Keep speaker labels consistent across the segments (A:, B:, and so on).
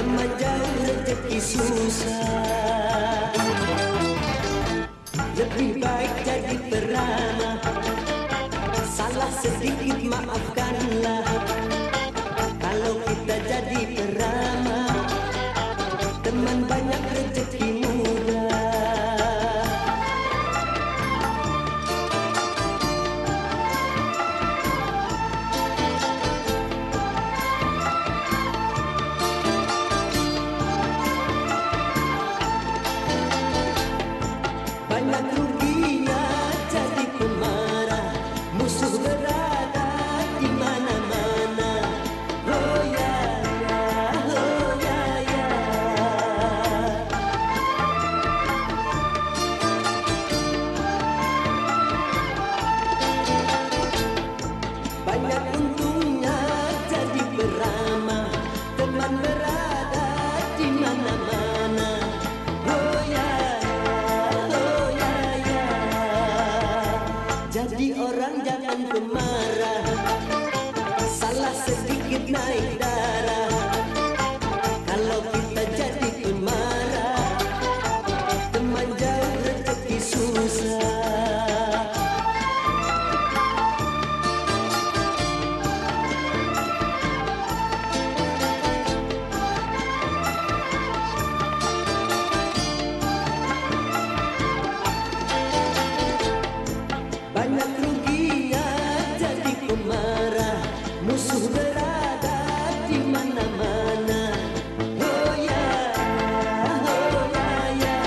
A: remaja rezeki susah lebih baik jadi perama salah sedikit maafkanlah kalau kita jadi perama teman banyak rezeki jangan pemarah Salah sedikit naik darah. Kalau kita jadi pemarah Teman jauh rezeki susah. Banyak jadi pemarah Musuh berada di mana-mana. Oh ya, oh ya ya.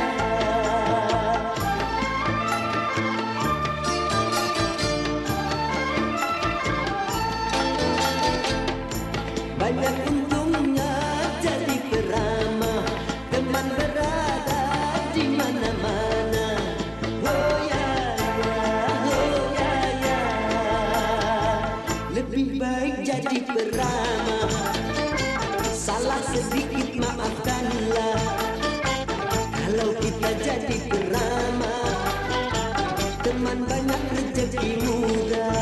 A: Banyak Salah sedikit maafkanlah. Kalau kita jadi peramah Teman banyak rezeki muda